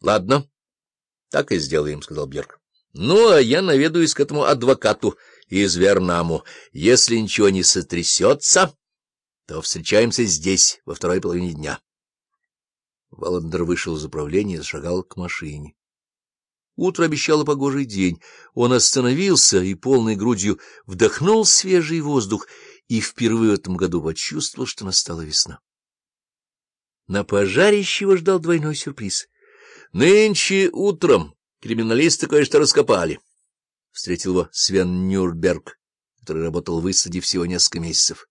— Ладно, так и сделаем, — сказал Бьерк. — Ну, а я наведаюсь к этому адвокату из Вернаму. Если ничего не сотрясется, то встречаемся здесь во второй половине дня. Валандер вышел из управления и зашагал к машине. Утро обещало погожий день. Он остановился и полной грудью вдохнул свежий воздух и впервые в этом году почувствовал, что настала весна. На пожарище его ждал двойной сюрприз. Нынче утром криминалисты кое-что раскопали. Встретил его Свен Нюрнберг, который работал в высаде всего несколько месяцев.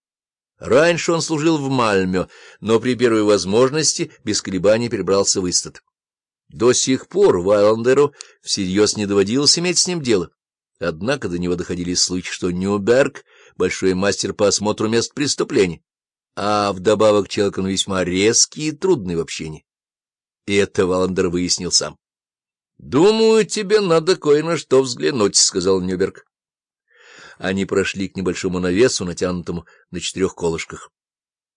Раньше он служил в Мальме, но при первой возможности без колебаний перебрался в Истат. До сих пор Вайландеру всерьез не доводилось иметь с ним дело. Однако до него доходили слухи, что Нюберг — большой мастер по осмотру мест преступлений, а вдобавок человек он весьма резкий и трудный в общении. И это Валандер выяснил сам. — Думаю, тебе надо кое на что взглянуть, — сказал Нюберг. Они прошли к небольшому навесу, натянутому на четырех колышках.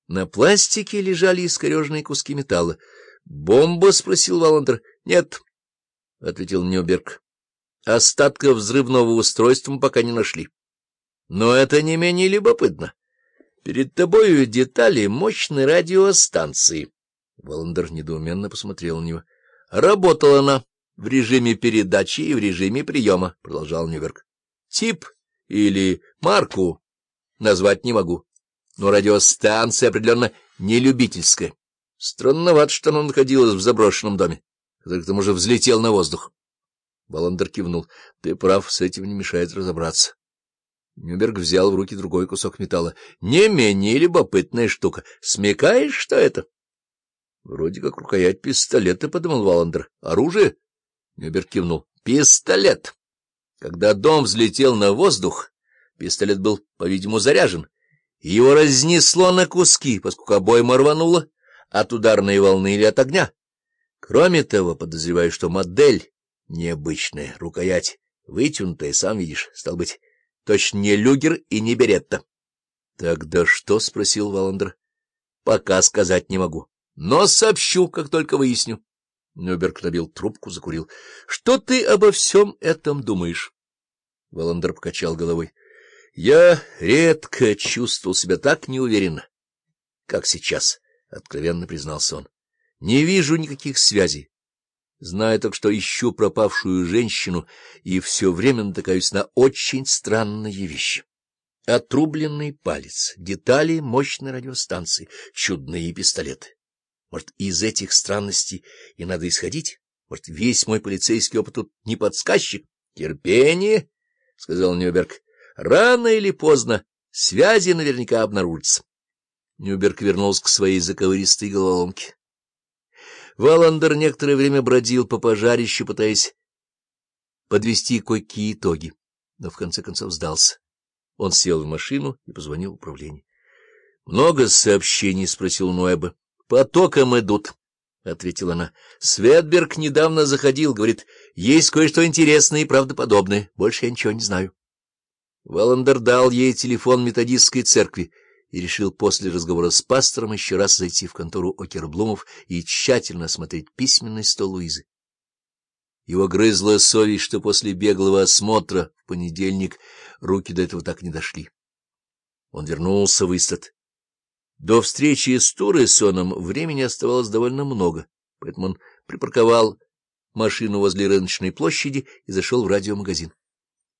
На пластике лежали искореженные куски металла. «Бомба?» — спросил Валандер. «Нет», — ответил Нюберг. «Остатков взрывного устройства мы пока не нашли. Но это не менее любопытно. Перед тобою детали мощной радиостанции». Валандер недоуменно посмотрел на него. «Работала она в режиме передачи и в режиме приема», — продолжал Нюберг. «Тип или марку назвать не могу, но радиостанция определенно не любительская». Странновато, что она находилась в заброшенном доме, который к тому же взлетел на воздух. Баландер кивнул. — Ты прав, с этим не мешает разобраться. Нюберг взял в руки другой кусок металла. — Не менее любопытная штука. Смекаешь, что это? — Вроде как рукоять пистолета, — подумал Валандер. — Оружие? Нюберг кивнул. — Пистолет. Когда дом взлетел на воздух, пистолет был, по-видимому, заряжен. Его разнесло на куски, поскольку обойма рванула от ударной волны или от огня. Кроме того, подозреваю, что модель необычная, рукоять вытянутая, сам видишь, стал быть, точно не люгер и не беретта. — Тогда что? — спросил Валандер. — Пока сказать не могу, но сообщу, как только выясню. Нюберг набил трубку, закурил. — Что ты обо всем этом думаешь? Валандер покачал головой. — Я редко чувствовал себя так неуверенно, как сейчас. — откровенно признался он. — Не вижу никаких связей. Знаю только, что ищу пропавшую женщину и все время натыкаюсь на очень странные вещи. Отрубленный палец, детали мощной радиостанции, чудные пистолеты. Может, из этих странностей и надо исходить? Может, весь мой полицейский опыт тут не подсказчик? — Терпение, — сказал Нюберг. — Рано или поздно связи наверняка обнаружатся. Нюберг вернулся к своей заковыристой головоломке. Валандер некоторое время бродил по пожарищу, пытаясь подвести кое-какие итоги, но в конце концов сдался. Он сел в машину и позвонил в управление. — Много сообщений? — спросил Ноэба. — Потоком идут, — ответила она. — Светберг недавно заходил, говорит, есть кое-что интересное и правдоподобное. Больше я ничего не знаю. Валандер дал ей телефон методистской церкви и решил после разговора с пастором еще раз зайти в контору Окерблумов и тщательно осмотреть письменный стол Луизы. Его грызла совесть, что после беглого осмотра в понедельник руки до этого так не дошли. Он вернулся в Истат. До встречи с Туресоном времени оставалось довольно много, поэтому он припарковал машину возле рыночной площади и зашел в радиомагазин.